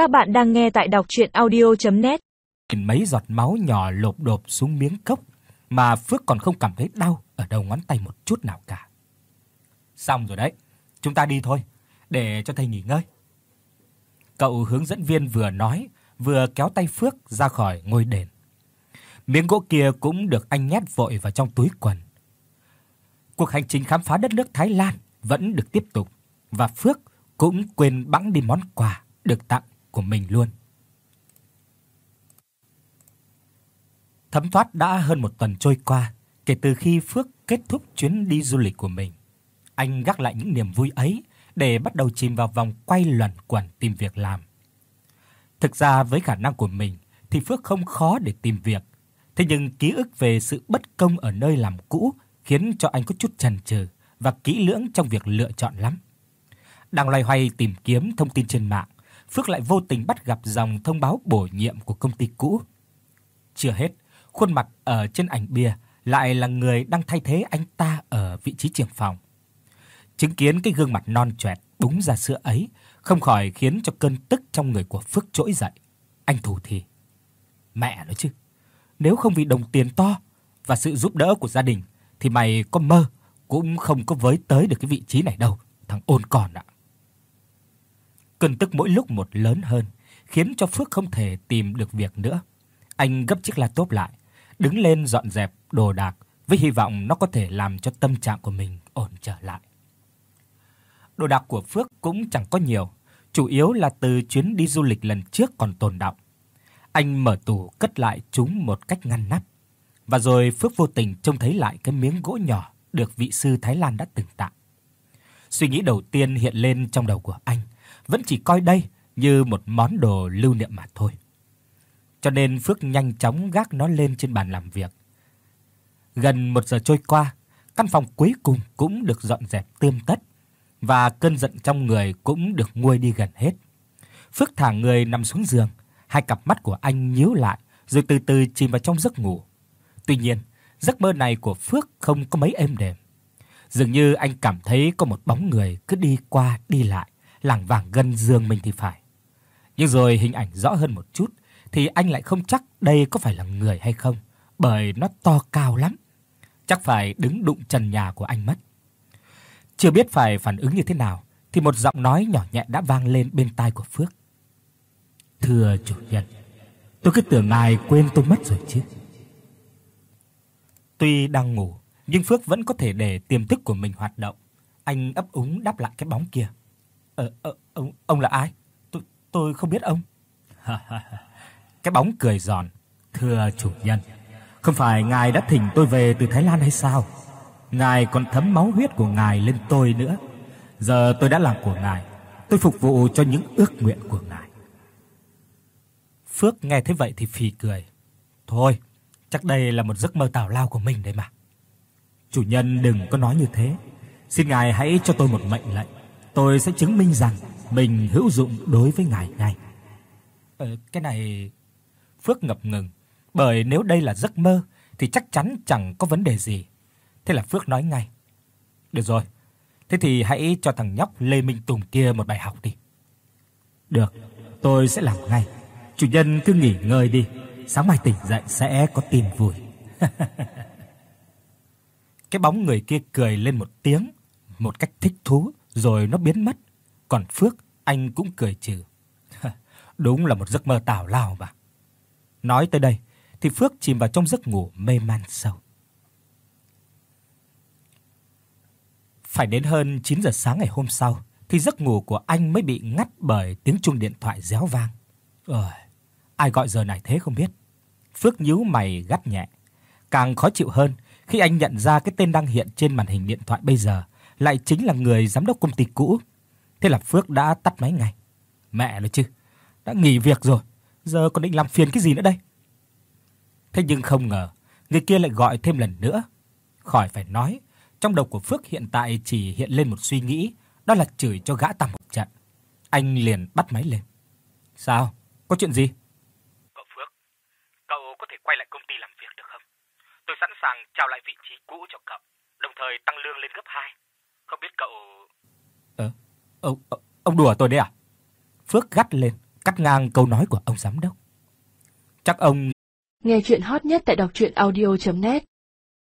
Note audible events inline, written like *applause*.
Các bạn đang nghe tại đọc audio net Mấy giọt máu nhỏ lộp độp xuống miếng cốc mà Phước còn không cảm thấy đau ở đầu ngón tay một chút nào cả. Xong rồi đấy, chúng ta đi thôi, để cho thầy nghỉ ngơi. Cậu hướng dẫn viên vừa nói, vừa kéo tay Phước ra khỏi ngôi đền. Miếng gỗ kia cũng được anh nhét vội vào trong túi quần. Cuộc hành trình khám phá đất nước Thái Lan vẫn được tiếp tục và Phước cũng quên bẵng đi món quà được tặng của mình luôn. Thấm thoát đã hơn một tuần trôi qua kể từ khi Phước kết thúc chuyến đi du lịch của mình. Anh gác lại những niềm vui ấy để bắt đầu chìm vào vòng quay luẩn quẩn tìm việc làm. Thực ra với khả năng của mình thì Phước không khó để tìm việc, thế nhưng ký ức về sự bất công ở nơi làm cũ khiến cho anh có chút chần chừ và kỹ lưỡng trong việc lựa chọn lắm. Đang loay hoay tìm kiếm thông tin trên mạng, Phước lại vô tình bắt gặp dòng thông báo bổ nhiệm của công ty cũ. Chưa hết, khuôn mặt ở trên ảnh bìa lại là người đang thay thế anh ta ở vị trí trưởng phòng. Chứng kiến cái gương mặt non choẹt búng ra sữa ấy, không khỏi khiến cho cơn tức trong người của Phước trỗi dậy. Anh thủ thì: "Mẹ nói chứ, nếu không vì đồng tiền to và sự giúp đỡ của gia đình thì mày có mơ cũng không có với tới được cái vị trí này đâu, thằng ôn còn ạ." Cơn tức mỗi lúc một lớn hơn, khiến cho Phước không thể tìm được việc nữa. Anh gấp chiếc laptop lại, đứng lên dọn dẹp đồ đạc với hy vọng nó có thể làm cho tâm trạng của mình ổn trở lại. Đồ đạc của Phước cũng chẳng có nhiều, chủ yếu là từ chuyến đi du lịch lần trước còn tồn đọng. Anh mở tủ cất lại chúng một cách ngăn nắp. Và rồi Phước vô tình trông thấy lại cái miếng gỗ nhỏ được vị sư Thái Lan đã từng tặng. Suy nghĩ đầu tiên hiện lên trong đầu của anh vẫn chỉ coi đây như một món đồ lưu niệm mà thôi. Cho nên Phước nhanh chóng gác nó lên trên bàn làm việc. Gần một giờ trôi qua, căn phòng cuối cùng cũng được dọn dẹp tươm tất và cơn giận trong người cũng được nguôi đi gần hết. Phước thả người nằm xuống giường, hai cặp mắt của anh nhíu lại rồi từ từ chìm vào trong giấc ngủ. Tuy nhiên, giấc mơ này của Phước không có mấy êm đềm. Dường như anh cảm thấy có một bóng người cứ đi qua đi lại, lảng vảng gần giường mình thì phải. Nhưng rồi hình ảnh rõ hơn một chút thì anh lại không chắc đây có phải là người hay không, bởi nó to cao lắm. Chắc phải đứng đụng trần nhà của anh mất. Chưa biết phải phản ứng như thế nào thì một giọng nói nhỏ nhẹ đã vang lên bên tai của Phước. "Thưa chủ nhân, tôi cứ tưởng ngài quên tôi mất rồi chứ." Tuy đang ngủ, nhưng Phước vẫn có thể để tiềm thức của mình hoạt động. Anh ấp úng đáp lại cái bóng kia. "Ờ, ờ ông ông là ai? Tôi tôi không biết ông." cái bóng cười giòn. "Thưa chủ nhân, không phải ngài đã thỉnh tôi về từ Thái Lan hay sao? Ngài còn thấm máu huyết của ngài lên tôi nữa. Giờ tôi đã làm của ngài, tôi phục vụ cho những ước nguyện của ngài." Phước nghe thấy vậy thì phì cười. "Thôi, chắc đây là một giấc mơ tào lao của mình đấy mà." "Chủ nhân đừng có nói như thế. Xin ngài hãy cho tôi một mệnh lệnh tôi sẽ chứng minh rằng mình hữu dụng đối với ngài ngay. Ờ cái này Phước ngập ngừng, bởi nếu đây là giấc mơ thì chắc chắn chẳng có vấn đề gì. Thế là Phước nói ngay: "Được rồi, thế thì hãy cho thằng nhóc Lê Minh Tùng kia một bài học đi." "Được, tôi sẽ làm ngay. Chủ nhân cứ nghỉ ngơi đi, sáng mai tỉnh dậy sẽ có tin vui." *laughs* cái bóng người kia cười lên một tiếng, một cách thích thú rồi nó biến mất. Còn Phước, anh cũng cười trừ. *laughs* Đúng là một giấc mơ tào lao mà. Nói tới đây thì Phước chìm vào trong giấc ngủ mê man sâu. Phải đến hơn 9 giờ sáng ngày hôm sau thì giấc ngủ của anh mới bị ngắt bởi tiếng chuông điện thoại réo vang. Ôi, ai gọi giờ này thế không biết. Phước nhíu mày gắt nhẹ. Càng khó chịu hơn khi anh nhận ra cái tên đang hiện trên màn hình điện thoại bây giờ lại chính là người giám đốc công ty cũ. Thế là Phước đã tắt máy ngay. Mẹ nó chứ, đã nghỉ việc rồi, giờ còn định làm phiền cái gì nữa đây? Thế nhưng không ngờ, người kia lại gọi thêm lần nữa. Khỏi phải nói, trong đầu của Phước hiện tại chỉ hiện lên một suy nghĩ, đó là chửi cho gã ta một trận. Anh liền bắt máy lên. "Sao? Có chuyện gì?" "Cậu Phước, cậu có thể quay lại công ty làm việc được không? Tôi sẵn sàng trao lại vị trí cũ cho cậu, đồng thời tăng lương lên gấp 2. Không biết cậu Ờ, ông ông đùa tôi đấy à? Phước gắt lên, cắt ngang câu nói của ông giám đốc. Chắc ông Nghe chuyện hot nhất tại đọc audio net